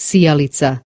Sijalica.